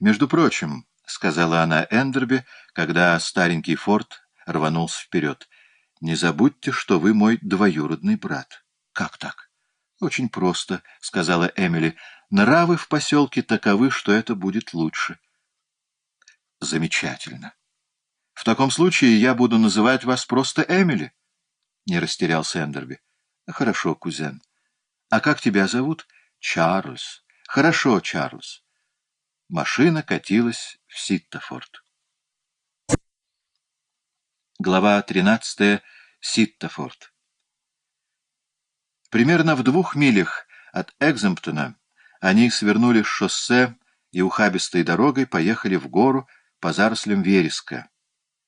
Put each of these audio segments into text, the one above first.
«Между прочим», — сказала она Эндерби, когда старенький форт рванулся вперед, — «не забудьте, что вы мой двоюродный брат». «Как так?» «Очень просто», — сказала Эмили. «Нравы в поселке таковы, что это будет лучше». «Замечательно. В таком случае я буду называть вас просто Эмили», — не растерялся Эндерби. «Хорошо, кузен. А как тебя зовут?» «Чарльз. Хорошо, Чарльз». Машина катилась в Ситтофорд. Глава 13. Ситтофорд. Примерно в двух милях от Экземптона они свернули с шоссе и ухабистой дорогой поехали в гору по зарослям вереска,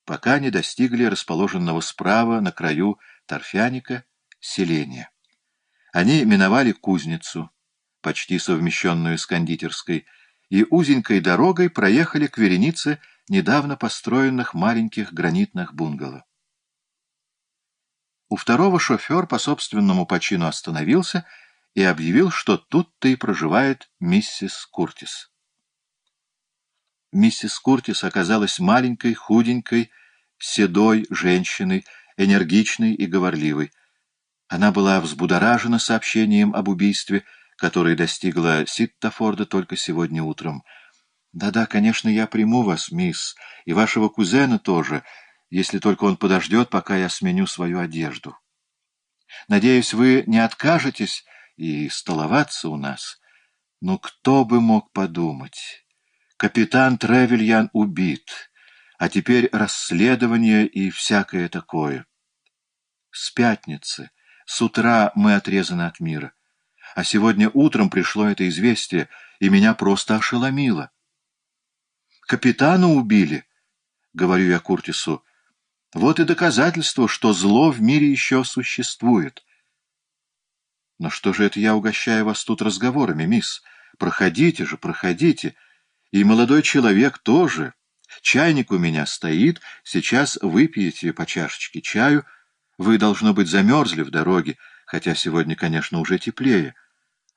пока не достигли расположенного справа на краю торфяника селения. Они миновали кузницу, почти совмещенную с кондитерской, и узенькой дорогой проехали к веренице недавно построенных маленьких гранитных бунгало. У второго шофер по собственному почину остановился и объявил, что тут-то и проживает миссис Куртис. Миссис Куртис оказалась маленькой, худенькой, седой женщиной, энергичной и говорливой. Она была взбудоражена сообщением об убийстве, которое достигло Ситтафорда только сегодня утром. «Да-да, конечно, я приму вас, мисс, и вашего кузена тоже, если только он подождет, пока я сменю свою одежду. Надеюсь, вы не откажетесь и столоваться у нас. Но кто бы мог подумать? Капитан Тревельян убит, а теперь расследование и всякое такое. С пятницы, с утра мы отрезаны от мира. А сегодня утром пришло это известие, и меня просто ошеломило. «Капитана убили», — говорю я Куртису. «Вот и доказательство, что зло в мире еще существует». «Но что же это я угощаю вас тут разговорами, мисс? Проходите же, проходите. И молодой человек тоже. Чайник у меня стоит, сейчас выпьете по чашечке чаю. Вы, должно быть, замерзли в дороге, хотя сегодня, конечно, уже теплее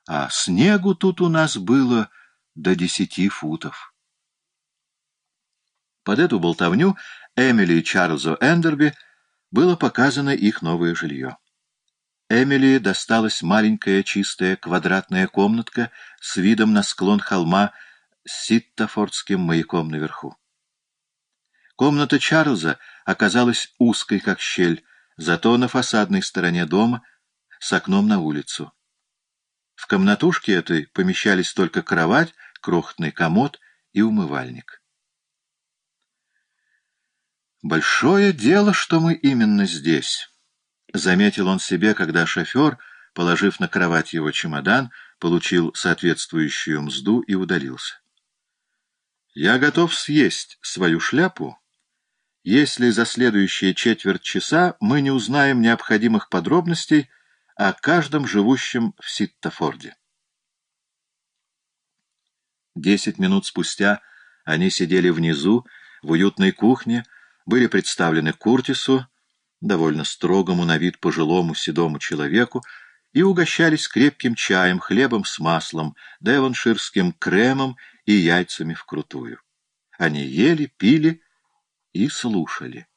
а снегу тут у нас было до десяти футов. Под эту болтовню Эмили и Чарльзу Эндерби было показано их новое жилье. Эмили досталась маленькая чистая квадратная комнатка с видом на склон холма с Ситтофордским маяком наверху. Комната Чарльза оказалась узкой, как щель, зато на фасадной стороне дома с окном на улицу. В комнатушке этой помещались только кровать, крохотный комод и умывальник. «Большое дело, что мы именно здесь», — заметил он себе, когда шофер, положив на кровать его чемодан, получил соответствующую мзду и удалился. «Я готов съесть свою шляпу, если за следующие четверть часа мы не узнаем необходимых подробностей о каждом живущем в Ситтофорде. Десять минут спустя они сидели внизу, в уютной кухне, были представлены Куртису, довольно строгому на вид пожилому седому человеку, и угощались крепким чаем, хлебом с маслом, девонширским кремом и яйцами вкрутую. Они ели, пили и слушали.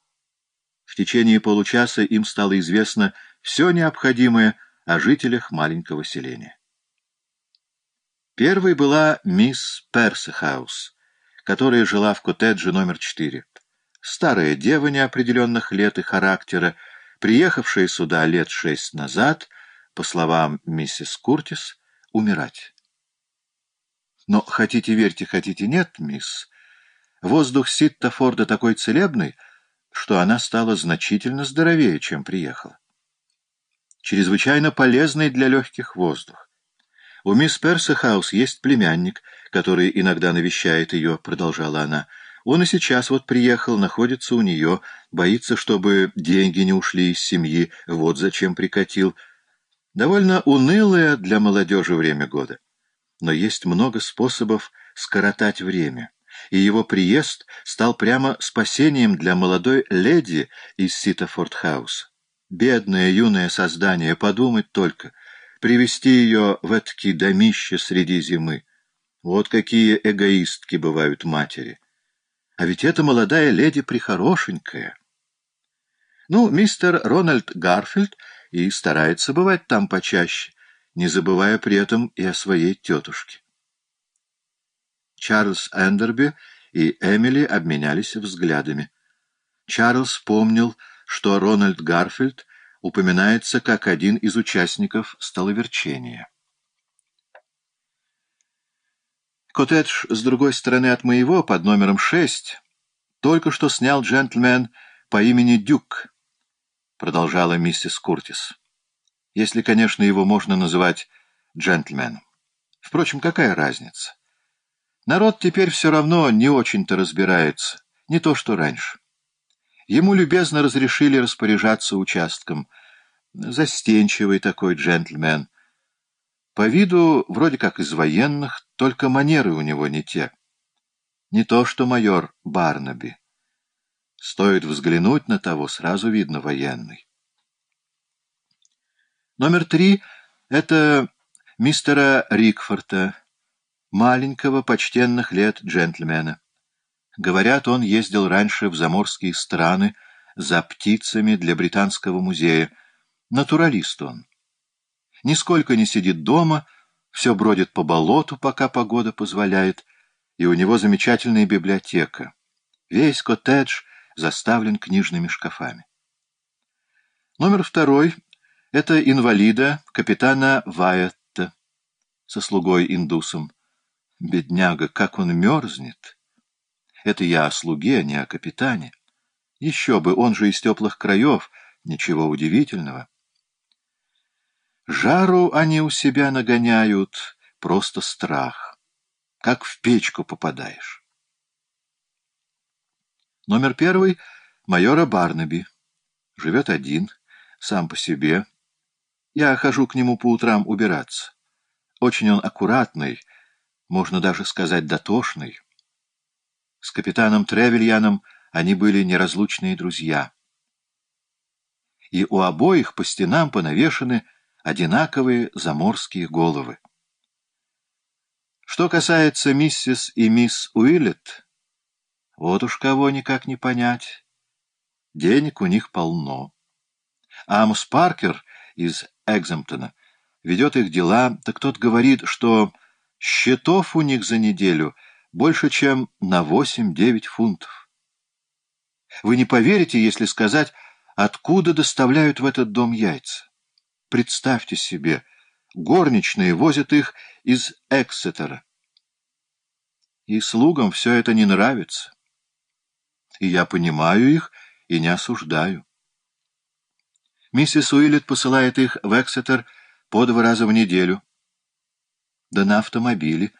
В течение получаса им стало известно все необходимое о жителях маленького селения. Первой была мисс Персихаус, которая жила в коттедже номер четыре. Старая дева неопределенных лет и характера, приехавшая сюда лет шесть назад, по словам миссис Куртис, умирать. Но хотите верьте, хотите нет, мисс, воздух Ситтофорда такой целебный, что она стала значительно здоровее, чем приехала чрезвычайно полезный для легких воздух. У мисс Персихаус есть племянник, который иногда навещает ее, продолжала она. Он и сейчас вот приехал, находится у нее, боится, чтобы деньги не ушли из семьи, вот зачем прикатил. Довольно унылое для молодежи время года. Но есть много способов скоротать время, и его приезд стал прямо спасением для молодой леди из Ситафорд-хауса. Бедное юное создание, подумать только, привести ее в этакий домище среди зимы. Вот какие эгоистки бывают матери. А ведь эта молодая леди прихорошенькая. Ну, мистер Рональд Гарфилд и старается бывать там почаще, не забывая при этом и о своей тетушке. Чарльз Эндерби и Эмили обменялись взглядами. Чарльз помнил, что Рональд Гарфилд упоминается как один из участников столоверчения. Коттедж с другой стороны от моего, под номером шесть, только что снял джентльмен по имени Дюк, продолжала миссис Куртис. Если, конечно, его можно называть джентльменом. Впрочем, какая разница? Народ теперь все равно не очень-то разбирается, не то что раньше. Ему любезно разрешили распоряжаться участком. Застенчивый такой джентльмен. По виду вроде как из военных, только манеры у него не те. Не то что майор Барнаби. Стоит взглянуть на того, сразу видно военный. Номер три — это мистера Рикфорта, маленького, почтенных лет джентльмена. Говорят, он ездил раньше в заморские страны за птицами для Британского музея. Натуралист он. Нисколько не сидит дома, все бродит по болоту, пока погода позволяет, и у него замечательная библиотека. Весь коттедж заставлен книжными шкафами. Номер второй — это инвалида капитана Вайетта со слугой-индусом. Бедняга, как он мерзнет! Это я о слуге, а не о капитане. Еще бы, он же из теплых краев, ничего удивительного. Жару они у себя нагоняют, просто страх. Как в печку попадаешь. Номер первый — майора Барнаби. Живет один, сам по себе. Я хожу к нему по утрам убираться. Очень он аккуратный, можно даже сказать дотошный. Капитаном Тревельяном они были неразлучные друзья. И у обоих по стенам понавешены одинаковые заморские головы. Что касается миссис и мисс Уиллет, вот уж кого никак не понять. Денег у них полно. Амос Паркер из Экземптона ведет их дела, так тот говорит, что счетов у них за неделю — больше, чем на 8-9 фунтов. Вы не поверите, если сказать, откуда доставляют в этот дом яйца. Представьте себе, горничные возят их из Эксетера. И слугам все это не нравится. И я понимаю их и не осуждаю. Миссис Уиллет посылает их в Эксетер по два раза в неделю. Да на автомобиле.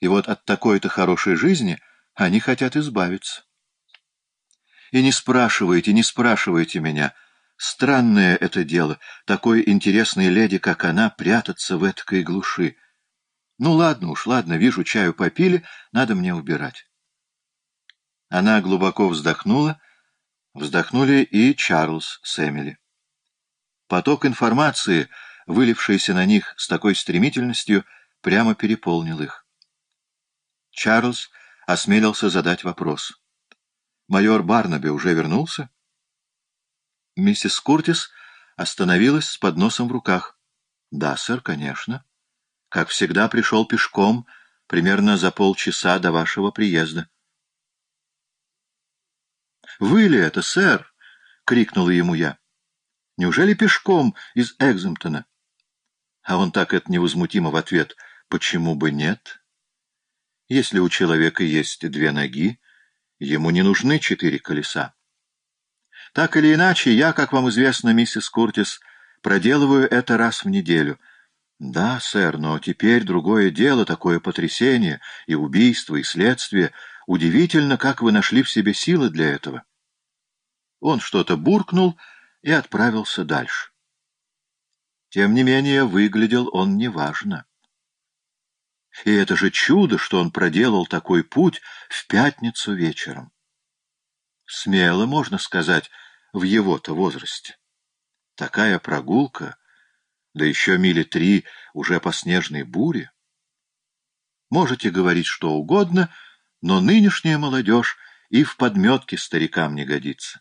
И вот от такой-то хорошей жизни они хотят избавиться. И не спрашивайте, не спрашивайте меня. Странное это дело, такой интересной леди, как она, прятаться в этой глуши. Ну ладно уж, ладно, вижу, чаю попили, надо мне убирать. Она глубоко вздохнула, вздохнули и Чарльз с Эмили. Поток информации, вылившийся на них с такой стремительностью, прямо переполнил их. Чарльз осмелился задать вопрос. «Майор Барнаби уже вернулся?» Миссис Куртис остановилась с подносом в руках. «Да, сэр, конечно. Как всегда, пришел пешком примерно за полчаса до вашего приезда». «Вы ли это, сэр?» — крикнула ему я. «Неужели пешком из Экземптона?» А он так это невозмутимо в ответ. «Почему бы нет?» Если у человека есть две ноги, ему не нужны четыре колеса. Так или иначе, я, как вам известно, миссис Куртис, проделываю это раз в неделю. Да, сэр, но теперь другое дело, такое потрясение, и убийство, и следствие. Удивительно, как вы нашли в себе силы для этого. Он что-то буркнул и отправился дальше. Тем не менее, выглядел он неважно. И это же чудо, что он проделал такой путь в пятницу вечером. Смело, можно сказать, в его-то возрасте. Такая прогулка, да еще мили три уже по снежной буре. Можете говорить что угодно, но нынешняя молодежь и в подметке старикам не годится.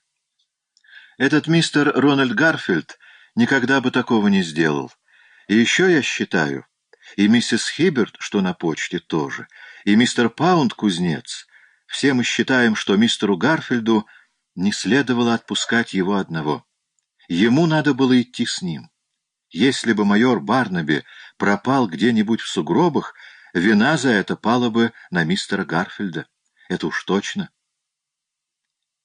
Этот мистер Рональд Гарфилд никогда бы такого не сделал. И еще я считаю, и миссис Хиберт, что на почте, тоже, и мистер Паунд, кузнец, все мы считаем, что мистеру Гарфилду не следовало отпускать его одного. Ему надо было идти с ним. Если бы майор Барнаби пропал где-нибудь в сугробах, вина за это пала бы на мистера Гарфилда. Это уж точно.